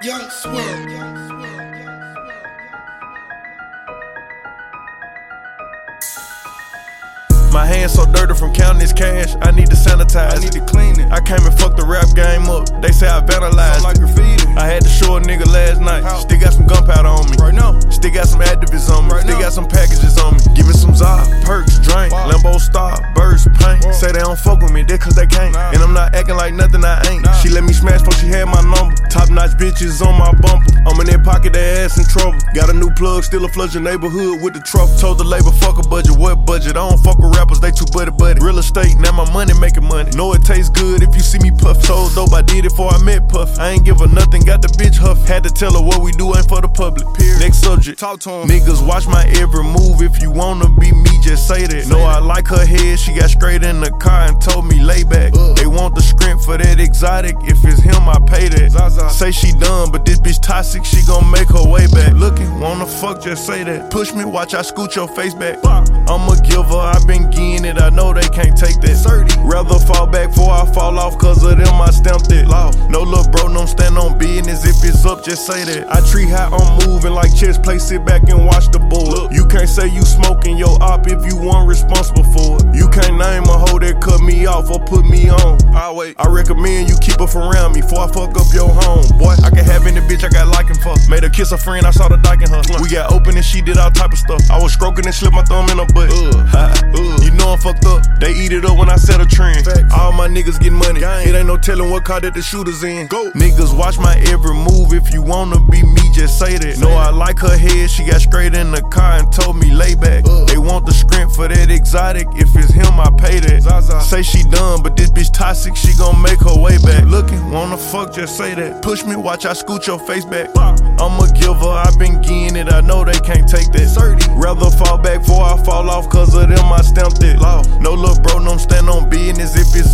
Young Swerve. My hands so dirty from counting this cash, I need to sanitize. I need to clean it. I came and fucked the rap game up. They say I vandalized. Sound like graffiti. I had to show a nigga last night. How? Still got some gunpowder on me. Right now. Still got some activists on me. Right Still now. got some packages on me. Give me some Zod, perks, drink, Wow. Lambo Star, burst, paint. Whoa. Say they don't fuck with me, that cause they can't. Nah. And I'm not bitches on my bumper. I'm in their pocket, they ass in trouble. Got a new plug, still a flush your neighborhood with the truck. Told the labor, fuck a budget, what budget? I don't fuck with rappers, they too buddy buddy. Real estate, now my money making money. Know it tastes good if you see me puff. Told dope, I did it before I met Puff. I ain't give her nothing, got the bitch huff. Had to tell her what we do ain't for the public. Period. Next subject. Talk to 'em. Niggas watch my every move. If you wanna be me, just say that. Know I like her head. She got straight in the car and told me lay back. Ugh. They want the script for that exotic. If it's I pay that. Zaza. Say she done, but this bitch toxic. She gon' make her way back. Looking, wanna fuck, just say that. Push me, watch I scoot your face back. I'm a giver, I been getting it. I know they can't take that. 30. Rather fall back before I fall off, cause of them I stamped it. Law. No little bro, don't stand on business. If it's up, just say that. I treat how I'm moving like chess play, sit back and watch the bull. You can't say you smoking your op if you weren't responsible for it. You can't name a hoe that cut me off or put me on. I wait. I recommend you keep her from around me before I fuck up your home. Boy, I can have any bitch I got liking for. Made her kiss a friend, I saw the dyke in her. We got open and she did all type of stuff. I was stroking and slipped my thumb in her butt. Ugh. You know I'm fucked up. They eat it up when I set a trend. Facts. All my niggas get money. Gang. It ain't no telling what car that the shooters in. Go. Niggas watch my every move. If you wanna be me, just say that. know I like her head. She got straight in the car and told me lay back. Ugh. They want the script for that exotic. If it's him, Zaza. Say she done, but this bitch toxic, she gon' make her way back. Looking, wanna fuck, just say that. Push me, watch I scoot your face back. I'm a giver, i been getting it, I know they can't take that. 30. Rather fall back before I fall off, cause of them I stamped it. Law. No look, bro, don't stand on business if it's